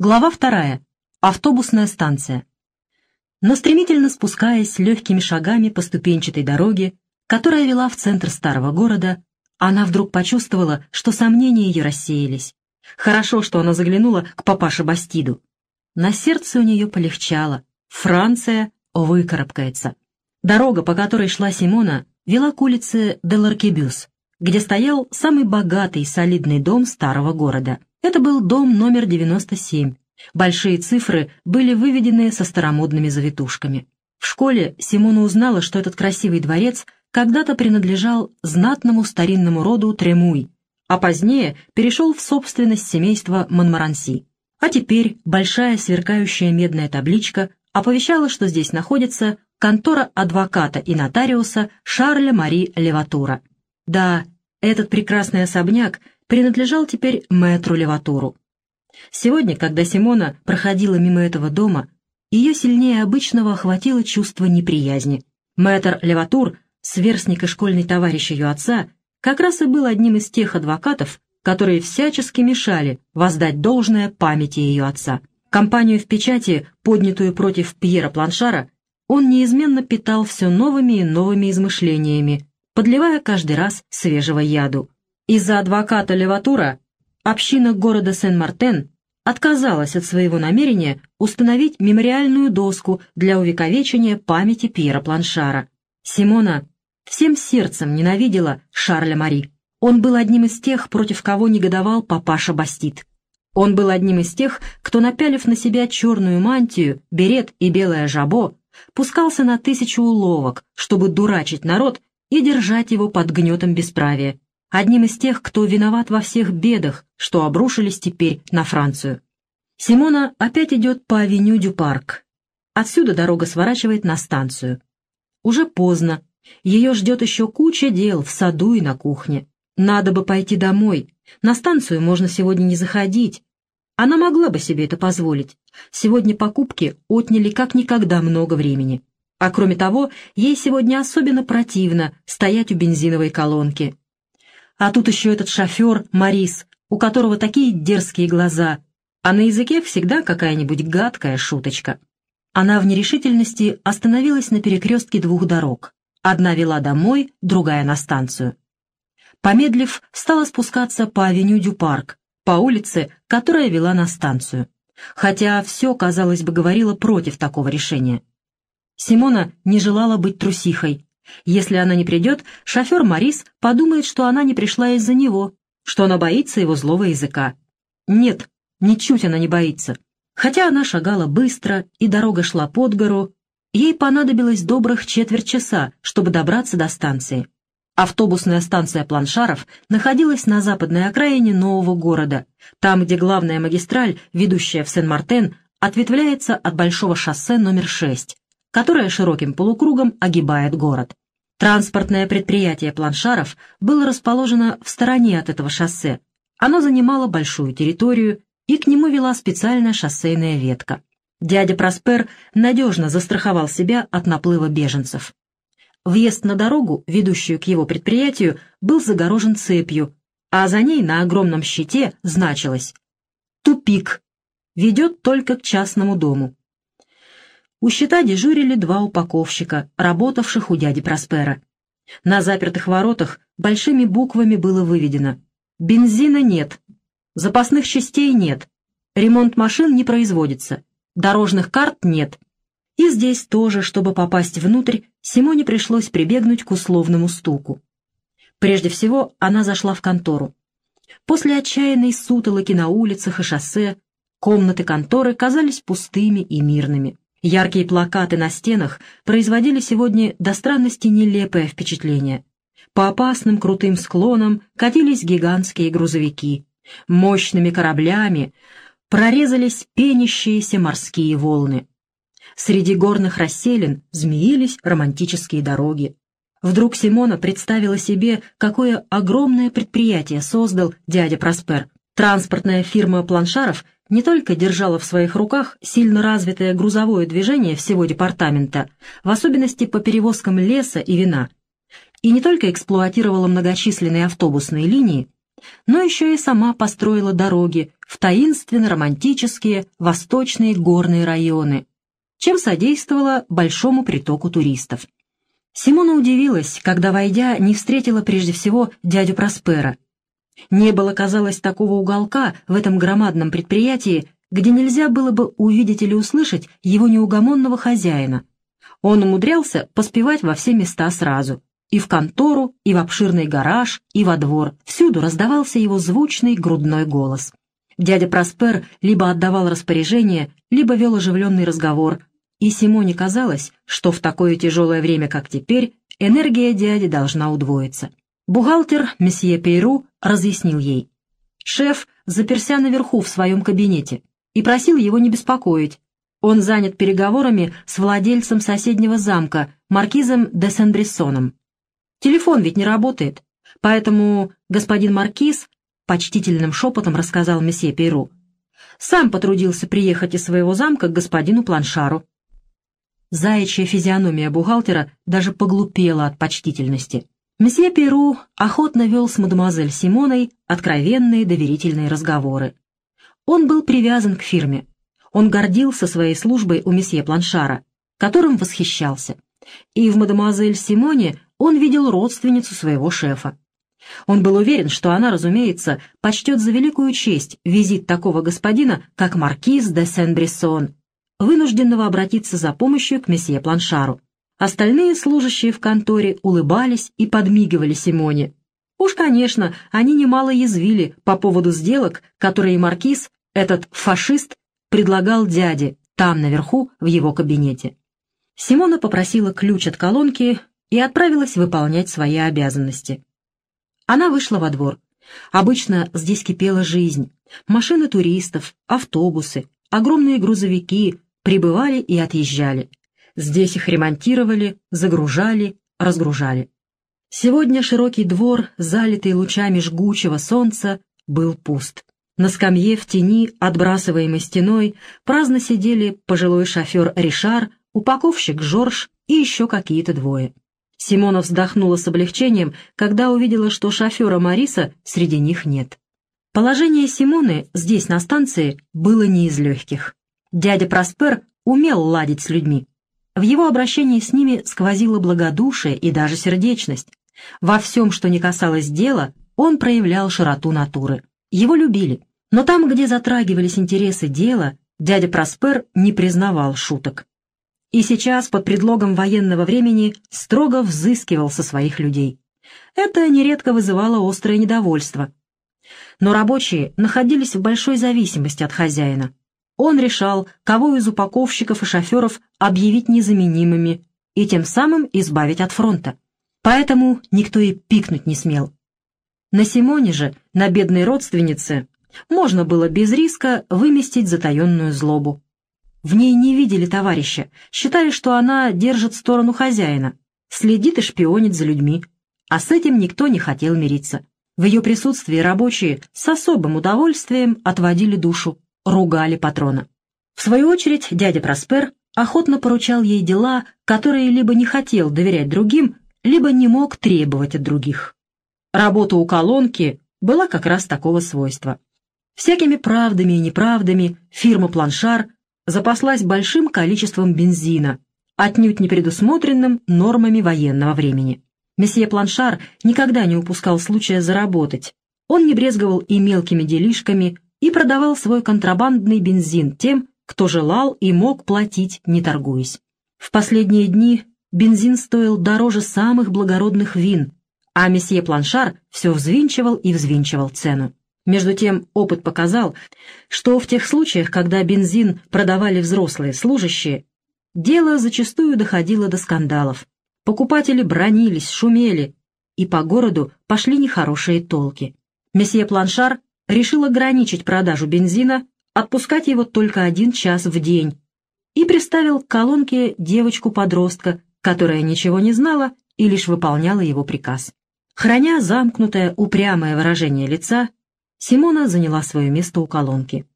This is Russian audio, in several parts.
Глава вторая. Автобусная станция. Но стремительно спускаясь легкими шагами по ступенчатой дороге, которая вела в центр старого города, она вдруг почувствовала, что сомнения ее рассеялись. Хорошо, что она заглянула к папаше Бастиду. На сердце у нее полегчало. Франция выкарабкается. Дорога, по которой шла Симона, вела к улице Деларкебюс, где стоял самый богатый и солидный дом старого города. Это был дом номер 97. Большие цифры были выведены со старомодными завитушками. В школе Симона узнала, что этот красивый дворец когда-то принадлежал знатному старинному роду Тремуй, а позднее перешел в собственность семейства Монмаранси. А теперь большая сверкающая медная табличка оповещала, что здесь находится контора адвоката и нотариуса Шарля Мари Леватура. Да, этот прекрасный особняк принадлежал теперь мэтру Леватуру. Сегодня, когда Симона проходила мимо этого дома, ее сильнее обычного охватило чувство неприязни. Мэтр Леватур, сверстник и школьный товарищ ее отца, как раз и был одним из тех адвокатов, которые всячески мешали воздать должное памяти ее отца. Компанию в печати, поднятую против Пьера Планшара, он неизменно питал все новыми и новыми измышлениями, подливая каждый раз свежего яду. Из-за адвоката Леватура община города Сен-Мартен отказалась от своего намерения установить мемориальную доску для увековечения памяти Пьера Планшара. Симона всем сердцем ненавидела Шарля Мари. Он был одним из тех, против кого негодовал папаша Бастит. Он был одним из тех, кто, напялив на себя черную мантию, берет и белое жабо, пускался на тысячу уловок, чтобы дурачить народ и держать его под гнетом бесправия одним из тех, кто виноват во всех бедах, что обрушились теперь на Францию. Симона опять идет по авеню Дю-Парк. Отсюда дорога сворачивает на станцию. Уже поздно. Ее ждет еще куча дел в саду и на кухне. Надо бы пойти домой. На станцию можно сегодня не заходить. Она могла бы себе это позволить. Сегодня покупки отняли как никогда много времени. А кроме того, ей сегодня особенно противно стоять у бензиновой колонки. А тут еще этот шофер Марис, у которого такие дерзкие глаза, а на языке всегда какая-нибудь гадкая шуточка. Она в нерешительности остановилась на перекрестке двух дорог. Одна вела домой, другая на станцию. Помедлив, стала спускаться по авеню Дю-Парк, по улице, которая вела на станцию. Хотя все, казалось бы, говорило против такого решения. Симона не желала быть трусихой, если она не придет, шофер Марис подумает, что она не пришла из-за него, что она боится его злого языка. Нет, ничуть она не боится. Хотя она шагала быстро, и дорога шла под гору, ей понадобилось добрых четверть часа, чтобы добраться до станции. Автобусная станция Планшаров находилась на западной окраине нового города, там, где главная магистраль, ведущая в Сен-Мартен, ответвляется от большого шоссе номер 6, которое широким полукругом огибает город. Транспортное предприятие Планшаров было расположено в стороне от этого шоссе. Оно занимало большую территорию, и к нему вела специальная шоссейная ветка. Дядя Проспер надежно застраховал себя от наплыва беженцев. Въезд на дорогу, ведущую к его предприятию, был загорожен цепью, а за ней на огромном щите значилось «Тупик. Ведет только к частному дому». У щита дежурили два упаковщика, работавших у дяди Проспера. На запертых воротах большими буквами было выведено «Бензина нет, запасных частей нет, ремонт машин не производится, дорожных карт нет». И здесь тоже, чтобы попасть внутрь, Симоне пришлось прибегнуть к условному стуку. Прежде всего, она зашла в контору. После отчаянной сутолоки на улицах и шоссе комнаты конторы казались пустыми и мирными. Яркие плакаты на стенах производили сегодня до странности нелепое впечатление. По опасным крутым склонам катились гигантские грузовики. Мощными кораблями прорезались пенящиеся морские волны. Среди горных расселин змеились романтические дороги. Вдруг Симона представила себе, какое огромное предприятие создал дядя Проспер. Транспортная фирма Планшаров не только держала в своих руках сильно развитое грузовое движение всего департамента, в особенности по перевозкам леса и вина, и не только эксплуатировала многочисленные автобусные линии, но еще и сама построила дороги, в таинственно-романтические восточные горные районы, чем содействовало большому притоку туристов. Симона удивилась, когда, войдя, не встретила прежде всего дядю Проспера. Не было, казалось, такого уголка в этом громадном предприятии, где нельзя было бы увидеть или услышать его неугомонного хозяина. Он умудрялся поспевать во все места сразу. И в контору, и в обширный гараж, и во двор. Всюду раздавался его звучный грудной голос. Дядя Проспер либо отдавал распоряжение, либо вел оживленный разговор, и Симоне казалось, что в такое тяжелое время, как теперь, энергия дяди должна удвоиться. Бухгалтер, месье Пейру, разъяснил ей. Шеф заперся наверху в своем кабинете и просил его не беспокоить. Он занят переговорами с владельцем соседнего замка, маркизом де Сен-Брессоном. Телефон ведь не работает, поэтому господин маркиз почтительным шепотом рассказал месье Пейру. Сам потрудился приехать из своего замка к господину Планшару. Заячья физиономия бухгалтера даже поглупела от почтительности. Месье Перу охотно вел с мадемуазель Симоной откровенные доверительные разговоры. Он был привязан к фирме. Он гордился своей службой у месье Планшара, которым восхищался. И в мадемуазель Симоне он видел родственницу своего шефа. Он был уверен, что она, разумеется, почтет за великую честь визит такого господина, как маркиз де Сен-Брессон, вынужденного обратиться за помощью к месье Планшару. Остальные служащие в конторе улыбались и подмигивали Симоне. Уж, конечно, они немало язвили по поводу сделок, которые маркиз, этот фашист, предлагал дяде там, наверху, в его кабинете. Симона попросила ключ от колонки и отправилась выполнять свои обязанности. Она вышла во двор. Обычно здесь кипела жизнь. Машины туристов, автобусы, огромные грузовики, прибывали и отъезжали. Здесь их ремонтировали, загружали, разгружали. Сегодня широкий двор, залитый лучами жгучего солнца, был пуст. На скамье в тени, отбрасываемой стеной, праздно сидели пожилой шофер Ришар, упаковщик Жорж и еще какие-то двое. Симона вздохнула с облегчением, когда увидела, что шофера Мариса среди них нет. Положение Симоны здесь, на станции, было не из легких. Дядя Проспер умел ладить с людьми. В его обращении с ними сквозило благодушие и даже сердечность. Во всем, что не касалось дела, он проявлял широту натуры. Его любили. Но там, где затрагивались интересы дела, дядя Проспер не признавал шуток. И сейчас, под предлогом военного времени, строго взыскивал со своих людей. Это нередко вызывало острое недовольство. Но рабочие находились в большой зависимости от хозяина. Он решал, кого из упаковщиков и шоферов объявить незаменимыми и тем самым избавить от фронта. Поэтому никто и пикнуть не смел. На Симоне же, на бедной родственнице, можно было без риска выместить затаенную злобу. В ней не видели товарища, считали, что она держит сторону хозяина, следит и шпионит за людьми, а с этим никто не хотел мириться. В ее присутствии рабочие с особым удовольствием отводили душу, ругали патрона. В свою очередь дядя Проспер охотно поручал ей дела, которые либо не хотел доверять другим, либо не мог требовать от других. Работа у колонки была как раз такого свойства. Всякими правдами и неправдами фирма «Планшар» запаслась большим количеством бензина, отнюдь не предусмотренным нормами военного времени. Месье Планшар никогда не упускал случая заработать. Он не брезговал и мелкими делишками, и продавал свой контрабандный бензин тем, кто желал и мог платить, не торгуясь. В последние дни бензин стоил дороже самых благородных вин, а месье Планшар все взвинчивал и взвинчивал цену. Между тем опыт показал, что в тех случаях, когда бензин продавали взрослые служащие, дело зачастую доходило до скандалов. Покупатели бронились, шумели, и по городу пошли нехорошие толки. Месье Планшар решил ограничить продажу бензина, отпускать его только один час в день, и приставил к колонке девочку-подростка, которая ничего не знала и лишь выполняла его приказ. Храня замкнутое, упрямое выражение лица, Симона заняла свое место у колонки.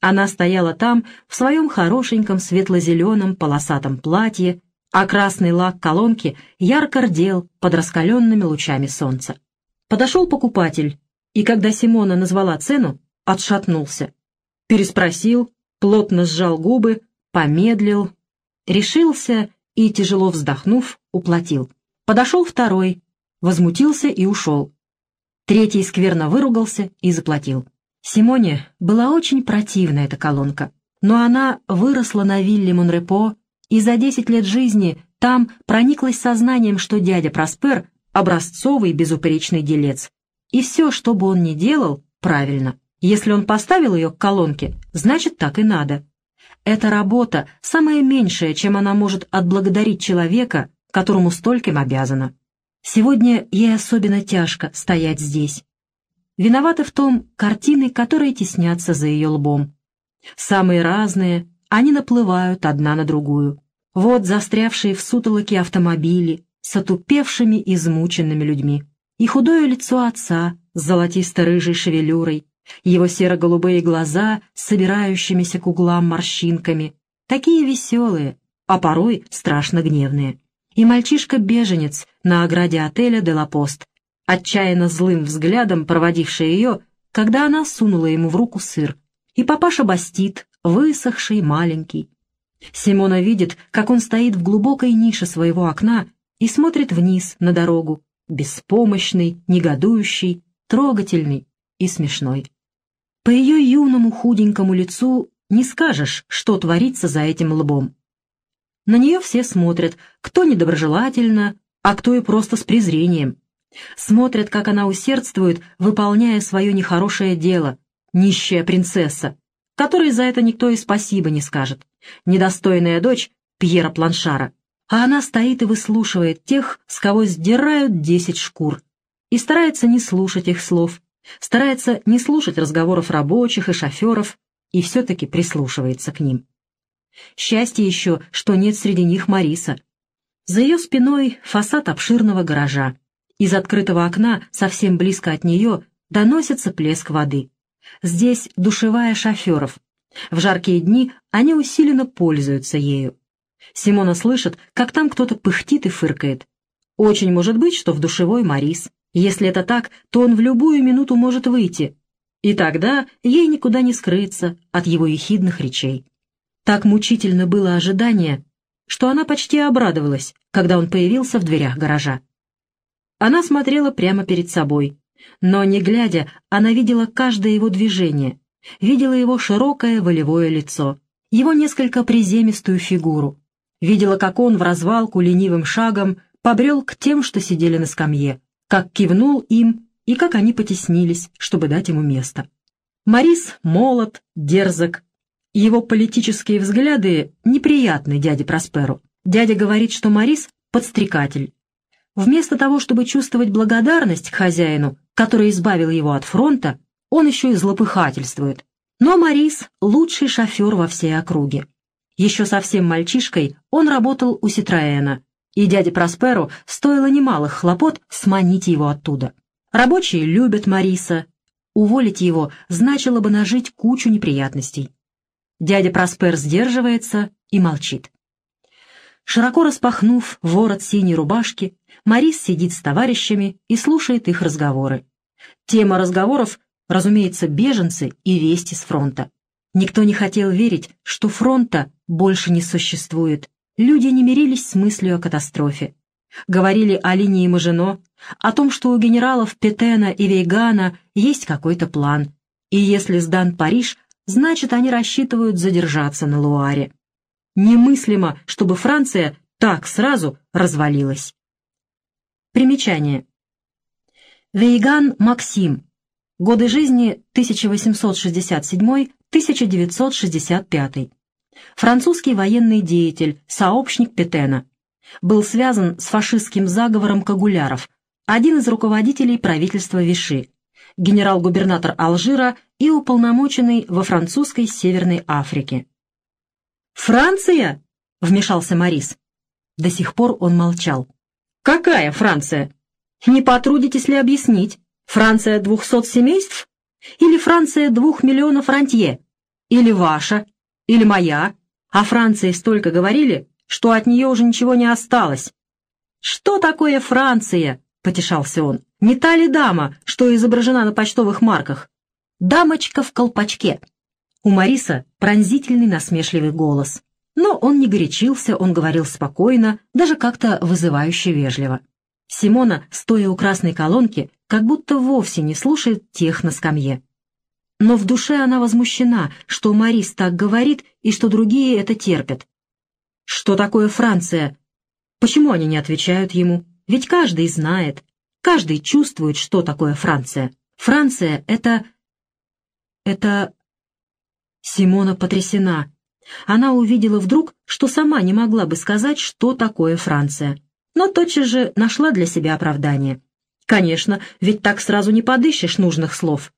Она стояла там в своем хорошеньком светло-зеленом полосатом платье, а красный лак колонки ярко рдел под раскаленными лучами солнца. Подошел покупатель, и когда Симона назвала цену, отшатнулся. Переспросил, плотно сжал губы, помедлил, решился и, тяжело вздохнув, уплатил. Подошел второй, возмутился и ушел. Третий скверно выругался и заплатил. Симоне была очень противна эта колонка, но она выросла на вилле Монрепо и за десять лет жизни там прониклась сознанием, что дядя Проспер — образцовый безупречный делец. И все, что бы он ни делал, правильно. Если он поставил ее к колонке, значит, так и надо. Эта работа — самое меньшее, чем она может отблагодарить человека, которому стольким обязана. Сегодня ей особенно тяжко стоять здесь. Виноваты в том картины, которые теснятся за ее лбом. Самые разные, они наплывают одна на другую. Вот застрявшие в сутолоке автомобили с отупевшими, измученными людьми. И худое лицо отца с золотисто-рыжей шевелюрой, его серо-голубые глаза с собирающимися к углам морщинками, такие веселые, а порой страшно гневные. И мальчишка-беженец на ограде отеля «Делапост», отчаянно злым взглядом проводивший ее, когда она сунула ему в руку сыр, и папаша Бастит, высохший, маленький. Симона видит, как он стоит в глубокой нише своего окна и смотрит вниз на дорогу, беспомощный, негодующий, трогательный и смешной. По ее юному худенькому лицу не скажешь, что творится за этим лбом. На нее все смотрят, кто недоброжелательно, а кто и просто с презрением. Смотрят, как она усердствует, выполняя свое нехорошее дело, нищая принцесса, которой за это никто и спасибо не скажет, недостойная дочь Пьера Планшара. А она стоит и выслушивает тех, с кого сдирают десять шкур, и старается не слушать их слов, старается не слушать разговоров рабочих и шоферов, и все-таки прислушивается к ним. Счастье еще, что нет среди них Мариса. За ее спиной фасад обширного гаража. Из открытого окна, совсем близко от нее, доносится плеск воды. Здесь душевая шоферов. В жаркие дни они усиленно пользуются ею. Симона слышит, как там кто-то пыхтит и фыркает. Очень может быть, что в душевой Марис. Если это так, то он в любую минуту может выйти. И тогда ей никуда не скрыться от его ехидных речей. Так мучительно было ожидание, что она почти обрадовалась, когда он появился в дверях гаража. Она смотрела прямо перед собой, но, не глядя, она видела каждое его движение, видела его широкое волевое лицо, его несколько приземистую фигуру, видела, как он в развалку ленивым шагом побрел к тем, что сидели на скамье, как кивнул им и как они потеснились, чтобы дать ему место. Марис молод, дерзок, его политические взгляды неприятны дяде Просперу. Дядя говорит, что Морис — подстрекатель. Вместо того, чтобы чувствовать благодарность к хозяину, который избавил его от фронта, он еще и злопыхательствует. Но Морис — лучший шофер во всей округе. Еще совсем мальчишкой он работал у Ситроэна, и дяде Просперу стоило немалых хлопот сманить его оттуда. Рабочие любят Мариса. Уволить его значило бы нажить кучу неприятностей. Дядя Проспер сдерживается и молчит. Широко распахнув ворот синей рубашки, Марис сидит с товарищами и слушает их разговоры. Тема разговоров, разумеется, беженцы и вести с фронта. Никто не хотел верить, что фронта больше не существует. Люди не мирились с мыслью о катастрофе. Говорили о линии Мажино, о том, что у генералов Петена и Вейгана есть какой-то план, и если сдан Париж, значит, они рассчитывают задержаться на Луаре. Немыслимо, чтобы Франция так сразу развалилась. Примечание. Вейган Максим. Годы жизни 1867-1965. Французский военный деятель, сообщник Петена. Был связан с фашистским заговором Кагуляров, один из руководителей правительства Виши генерал-губернатор Алжира и уполномоченный во французской Северной Африке. «Франция?» — вмешался Морис. До сих пор он молчал. «Какая Франция? Не потрудитесь ли объяснить? Франция двухсот семейств? Или Франция двух миллионов рантье? Или ваша? Или моя? О Франции столько говорили, что от нее уже ничего не осталось. Что такое Франция?» — потешался он. Не та ли дама, что изображена на почтовых марках? «Дамочка в колпачке». У Мариса пронзительный насмешливый голос. Но он не горячился, он говорил спокойно, даже как-то вызывающе вежливо. Симона, стоя у красной колонки, как будто вовсе не слушает тех на скамье. Но в душе она возмущена, что Марис так говорит и что другие это терпят. Что такое Франция? Почему они не отвечают ему? Ведь каждый знает, каждый чувствует, что такое Франция. Франция — это... это... Симона потрясена. Она увидела вдруг, что сама не могла бы сказать, что такое Франция. Но тотчас же нашла для себя оправдание. Конечно, ведь так сразу не подыщешь нужных слов.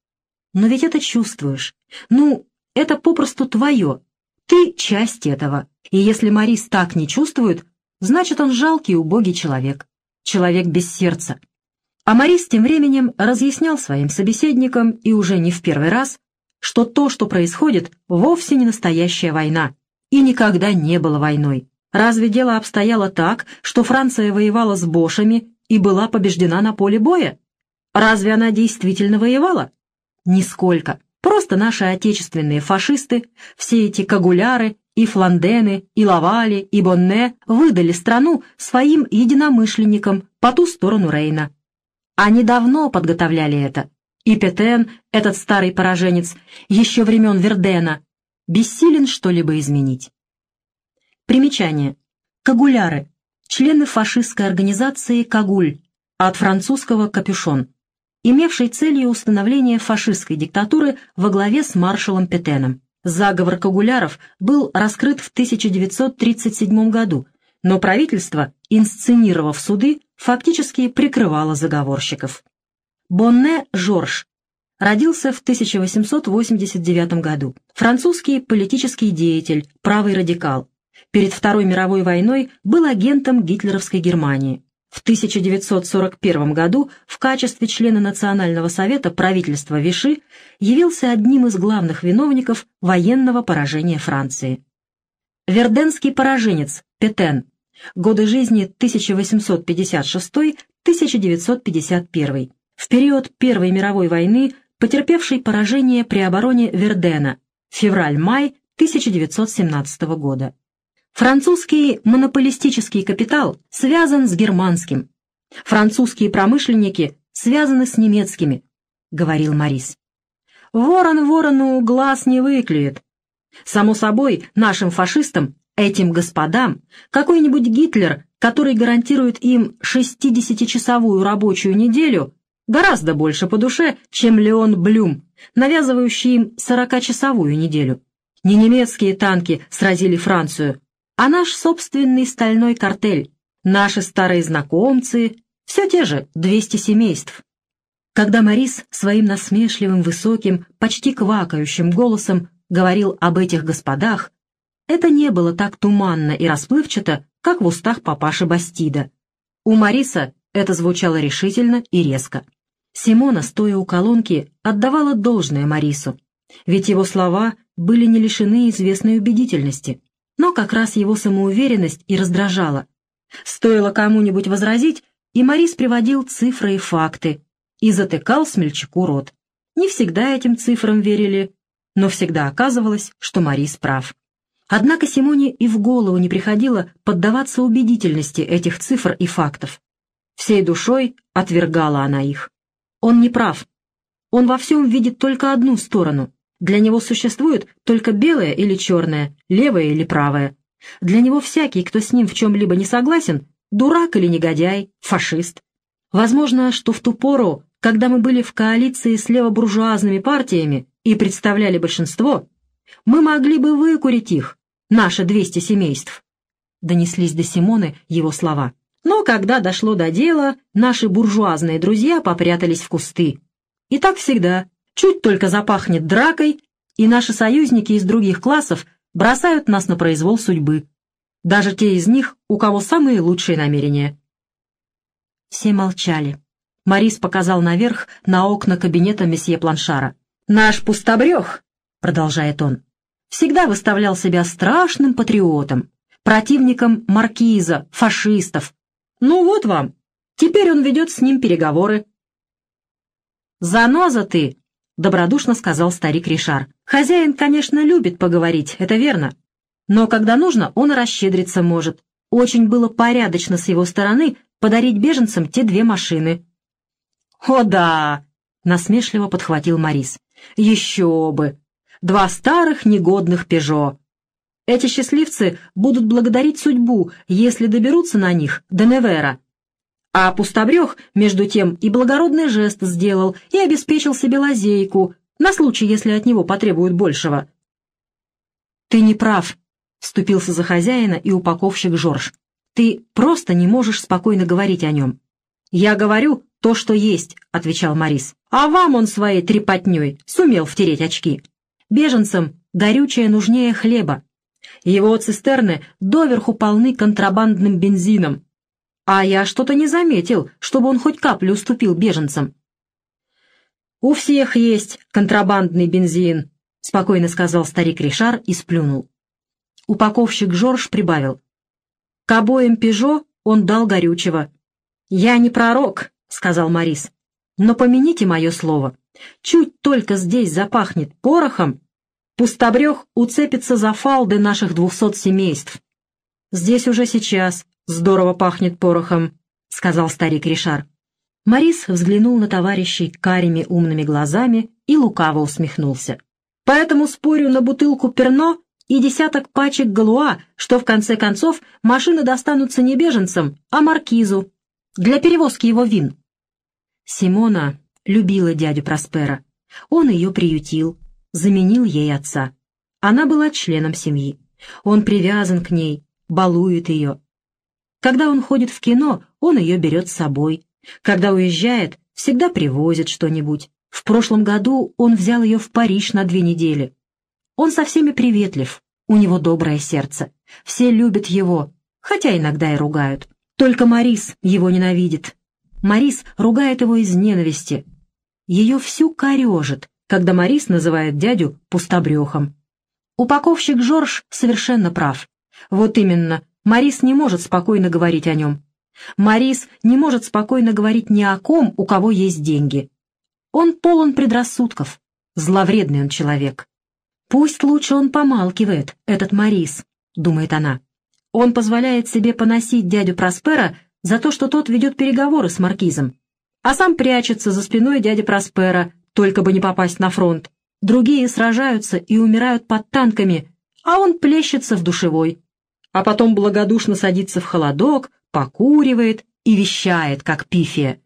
Но ведь это чувствуешь. Ну, это попросту твое. Ты часть этого. И если Марис так не чувствует, значит, он жалкий убогий человек. Человек без сердца. А Марис тем временем разъяснял своим собеседникам, и уже не в первый раз, что то, что происходит, вовсе не настоящая война, и никогда не было войной. Разве дело обстояло так, что Франция воевала с бошами и была побеждена на поле боя? Разве она действительно воевала? Нисколько. Просто наши отечественные фашисты, все эти кагуляры и фландены, и лавали, и бонне выдали страну своим единомышленникам по ту сторону Рейна. Они давно подготовляли это. И Петен, этот старый пораженец, еще времен Вердена, бессилен что-либо изменить. Примечание. Кагуляры. Члены фашистской организации «Кагуль», от французского «капюшон», имевшей целью установление фашистской диктатуры во главе с маршалом Петеном. Заговор Кагуляров был раскрыт в 1937 году, но правительство, инсценировав суды, фактически прикрывало заговорщиков. Бонне Жорж родился в 1889 году. Французский политический деятель, правый радикал. Перед Второй мировой войной был агентом гитлеровской Германии. В 1941 году в качестве члена Национального совета правительства Виши явился одним из главных виновников военного поражения Франции. Верденский пораженец Петен. Годы жизни 1856-1951 в период Первой мировой войны, потерпевший поражение при обороне Вердена, февраль-май 1917 года. Французский монополистический капитал связан с германским. Французские промышленники связаны с немецкими, — говорил Морис. Ворон ворону глаз не выклюет. Само собой, нашим фашистам, этим господам, какой-нибудь Гитлер, который гарантирует им 60-часовую рабочую неделю, гораздо больше по душе, чем Леон Блюм, навязывающий им сорокачасовую неделю. Не немецкие танки сразили Францию, а наш собственный стальной картель, наши старые знакомцы, все те же 200 семейств. Когда Морис своим насмешливым, высоким, почти квакающим голосом говорил об этих господах, это не было так туманно и расплывчато, как в устах папаши Бастида. У Мариса это звучало решительно и резко. Симона, стоя у колонки, отдавала должное Марису, ведь его слова были не лишены известной убедительности. Но как раз его самоуверенность и раздражала. Стоило кому-нибудь возразить, и Марис приводил цифры и факты, и затыкал смельчаку рот. Не всегда этим цифрам верили, но всегда оказывалось, что Марис прав. Однако Симоне и в голову не приходило поддаваться убедительности этих цифр и фактов. Всей душой отвергала она их. Он не прав. Он во всем видит только одну сторону. Для него существует только белое или черное, левое или правое. Для него всякий, кто с ним в чем-либо не согласен, дурак или негодяй, фашист. Возможно, что в ту пору, когда мы были в коалиции с левобуржуазными партиями и представляли большинство, мы могли бы выкурить их, наши 200 семейств. Донеслись до Симоны его слова. Но когда дошло до дела, наши буржуазные друзья попрятались в кусты. И так всегда. Чуть только запахнет дракой, и наши союзники из других классов бросают нас на произвол судьбы. Даже те из них, у кого самые лучшие намерения. Все молчали. Марис показал наверх на окна кабинета месье Планшара. «Наш пустобрех», — продолжает он, — «всегда выставлял себя страшным патриотом, противником маркиза, фашистов, ну вот вам. Теперь он ведет с ним переговоры. «Заноза ты!» — добродушно сказал старик Ришар. «Хозяин, конечно, любит поговорить, это верно. Но когда нужно, он расщедриться может. Очень было порядочно с его стороны подарить беженцам те две машины». «О да!» — насмешливо подхватил Морис. «Еще бы! Два старых негодных «Пежо». Эти счастливцы будут благодарить судьбу, если доберутся на них до Невера. А пустобрех, между тем, и благородный жест сделал, и обеспечил себе лазейку, на случай, если от него потребуют большего. «Ты не прав», — вступился за хозяина и упаковщик Жорж. «Ты просто не можешь спокойно говорить о нем». «Я говорю то, что есть», — отвечал Морис. «А вам он своей трепотней сумел втереть очки. Беженцам горючее нужнее хлеба. Его цистерны доверху полны контрабандным бензином. А я что-то не заметил, чтобы он хоть каплю уступил беженцам». «У всех есть контрабандный бензин», — спокойно сказал старик Ришар и сплюнул. Упаковщик Жорж прибавил. К обоим «Пежо» он дал горючего. «Я не пророк», — сказал Морис. «Но помяните мое слово. Чуть только здесь запахнет порохом, пустобрех уцепится за фалды наших двухсот семейств. Здесь уже сейчас здорово пахнет порохом», — сказал старик Ришар. Морис взглянул на товарищей карими умными глазами и лукаво усмехнулся. «Поэтому спорю на бутылку перно и десяток пачек галуа, что в конце концов машины достанутся не беженцам, а маркизу, для перевозки его вин. Симона любила дядю Проспера. Он ее приютил, заменил ей отца. Она была членом семьи. Он привязан к ней, балует ее. Когда он ходит в кино, он ее берет с собой. Когда уезжает, всегда привозит что-нибудь. В прошлом году он взял ее в Париж на две недели. Он со всеми приветлив, у него доброе сердце. Все любят его, хотя иногда и ругают. Только Марис его ненавидит. Марис ругает его из ненависти. Ее всю корежит, когда Марис называет дядю пустобрехом. Упаковщик Жорж совершенно прав. Вот именно, Марис не может спокойно говорить о нем. Марис не может спокойно говорить ни о ком, у кого есть деньги. Он полон предрассудков. Зловредный он человек. «Пусть лучше он помалкивает, этот Морис», — думает она. «Он позволяет себе поносить дядю Проспера за то, что тот ведет переговоры с Маркизом, а сам прячется за спиной дяди Проспера, только бы не попасть на фронт. Другие сражаются и умирают под танками, а он плещется в душевой. А потом благодушно садится в холодок, покуривает и вещает, как пифия.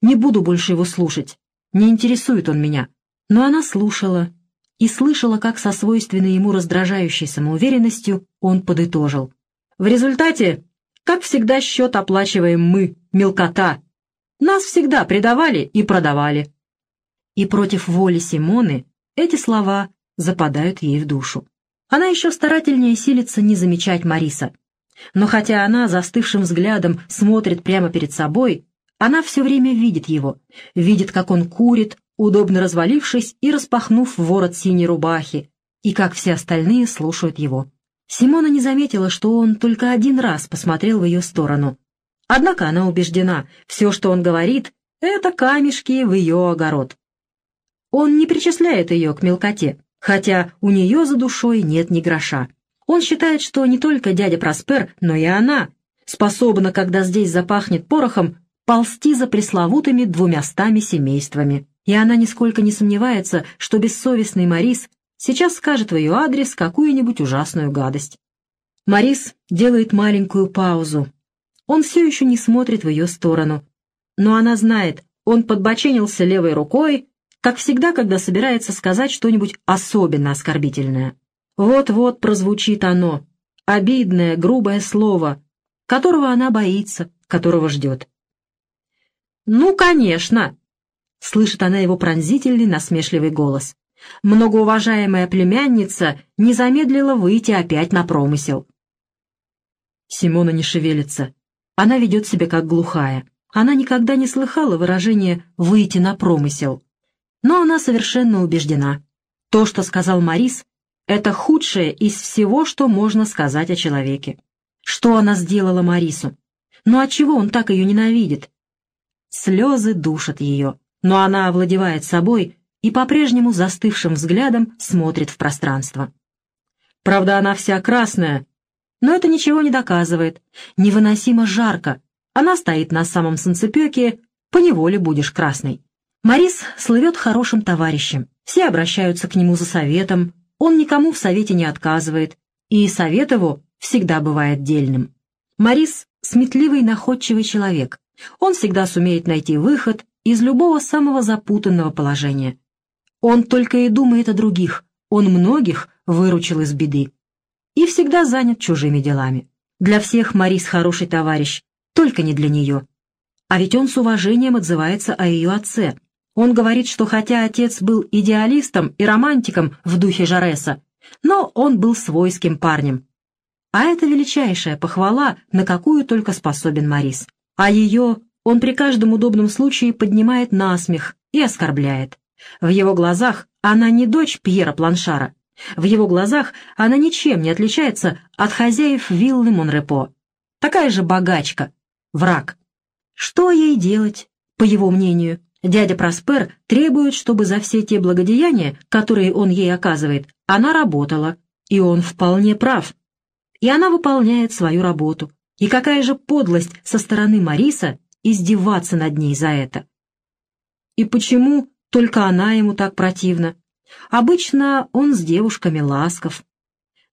Не буду больше его слушать, не интересует он меня. Но она слушала, и слышала, как со свойственной ему раздражающей самоуверенностью он подытожил. «В результате, как всегда, счет оплачиваем мы, мелкота. Нас всегда предавали и продавали». И против воли Симоны эти слова западают ей в душу. Она еще старательнее силится не замечать Мариса. Но хотя она застывшим взглядом смотрит прямо перед собой, она все время видит его, видит, как он курит, удобно развалившись и распахнув ворот синей рубахи, и как все остальные слушают его. Симона не заметила, что он только один раз посмотрел в ее сторону. Однако она убеждена, все, что он говорит, это камешки в ее огород. Он не причисляет ее к мелкоте, хотя у нее за душой нет ни гроша. Он считает, что не только дядя Проспер, но и она способна, когда здесь запахнет порохом, ползти за пресловутыми двумястами семействами и она нисколько не сомневается, что бессовестный Морис сейчас скажет в ее адрес какую-нибудь ужасную гадость. Морис делает маленькую паузу. Он все еще не смотрит в ее сторону. Но она знает, он подбоченился левой рукой, как всегда, когда собирается сказать что-нибудь особенно оскорбительное. Вот-вот прозвучит оно, обидное, грубое слово, которого она боится, которого ждет. «Ну, конечно!» — слышит она его пронзительный, насмешливый голос. Многоуважаемая племянница не замедлила выйти опять на промысел. Симона не шевелится. Она ведет себя как глухая. Она никогда не слыхала выражения «выйти на промысел». Но она совершенно убеждена. То, что сказал Марис, это худшее из всего, что можно сказать о человеке. Что она сделала Марису? Ну отчего он так ее ненавидит? Слезы душат ее но она овладевает собой и по-прежнему застывшим взглядом смотрит в пространство. Правда, она вся красная, но это ничего не доказывает. Невыносимо жарко. Она стоит на самом солнцепеке, поневоле будешь красной. Марис слывет хорошим товарищем. Все обращаются к нему за советом, он никому в совете не отказывает, и совет его всегда бывает дельным. Марис — сметливый, находчивый человек. Он всегда сумеет найти выход из любого самого запутанного положения. Он только и думает о других, он многих выручил из беды. И всегда занят чужими делами. Для всех Марис хороший товарищ, только не для нее. А ведь он с уважением отзывается о ее отце. Он говорит, что хотя отец был идеалистом и романтиком в духе Жареса, но он был свойским парнем. А это величайшая похвала, на какую только способен Марис. А ее он при каждом удобном случае поднимает на смех и оскорбляет. В его глазах она не дочь Пьера Планшара. В его глазах она ничем не отличается от хозяев виллы Монрепо. Такая же богачка, враг. Что ей делать, по его мнению? Дядя Проспер требует, чтобы за все те благодеяния, которые он ей оказывает, она работала, и он вполне прав. И она выполняет свою работу. И какая же подлость со стороны Мариса издеваться над ней за это? И почему только она ему так противна? Обычно он с девушками ласков.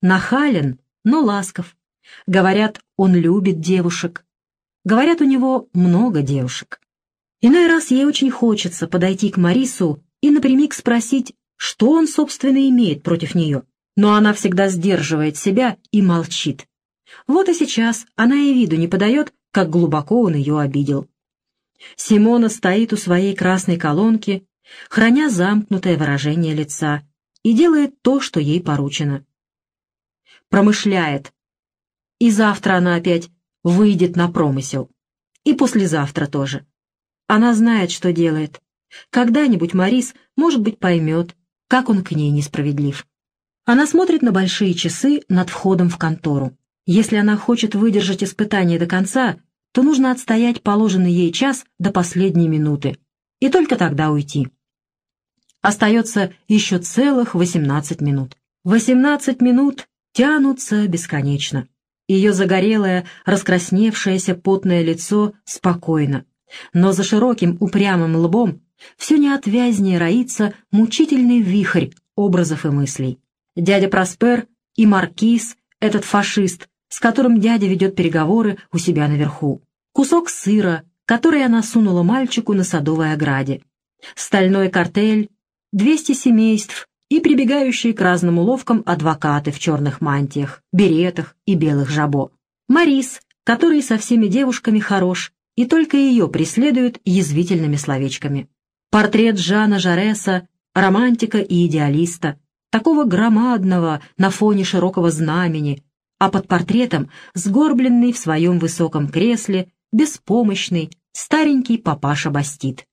Нахален, но ласков. Говорят, он любит девушек. Говорят, у него много девушек. Иной раз ей очень хочется подойти к Марису и напрямик спросить, что он, собственно, имеет против нее. Но она всегда сдерживает себя и молчит. Вот и сейчас она и виду не подает, как глубоко он ее обидел. Симона стоит у своей красной колонки, храня замкнутое выражение лица, и делает то, что ей поручено. Промышляет. И завтра она опять выйдет на промысел. И послезавтра тоже. Она знает, что делает. Когда-нибудь Марис, может быть, поймет, как он к ней несправедлив. Она смотрит на большие часы над входом в контору. Если она хочет выдержать испытание до конца, то нужно отстоять положенный ей час до последней минуты, и только тогда уйти. Остается еще целых 18 минут. 18 минут тянутся бесконечно. Ее загорелое, раскрасневшееся потное лицо спокойно, но за широким упрямым лбом все неотвязнее роится мучительный вихрь образов и мыслей. Дядя Проспер и Маркиз, этот фашист, с которым дядя ведет переговоры у себя наверху. Кусок сыра, который она сунула мальчику на садовой ограде. Стальной картель, 200 семейств и прибегающие к разным уловкам адвокаты в черных мантиях, беретах и белых жабо. Марис, который со всеми девушками хорош, и только ее преследуют язвительными словечками. Портрет Жана Жареса, романтика и идеалиста, такого громадного на фоне широкого знамени, а под портретом сгорбленный в своем высоком кресле, беспомощный, старенький папаша Бастит.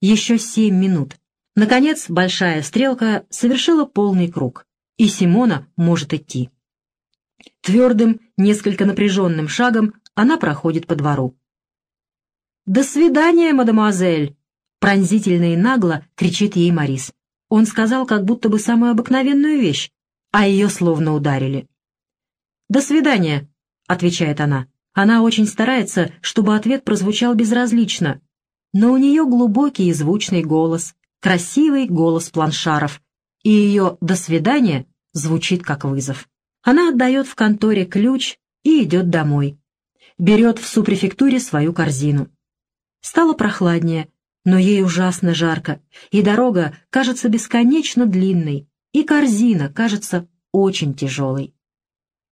Еще семь минут. Наконец, большая стрелка совершила полный круг, и Симона может идти. Твердым, несколько напряженным шагом она проходит по двору. «До свидания, мадемуазель!» Пронзительно и нагло кричит ей Марис. Он сказал как будто бы самую обыкновенную вещь, а ее словно ударили. «До свидания», — отвечает она. Она очень старается, чтобы ответ прозвучал безразлично, но у нее глубокий и звучный голос, красивый голос планшаров, и ее «до свидания» звучит как вызов. Она отдает в конторе ключ и идет домой. Берет в супрефектуре свою корзину. Стало прохладнее, но ей ужасно жарко, и дорога кажется бесконечно длинной, и корзина кажется очень тяжелой.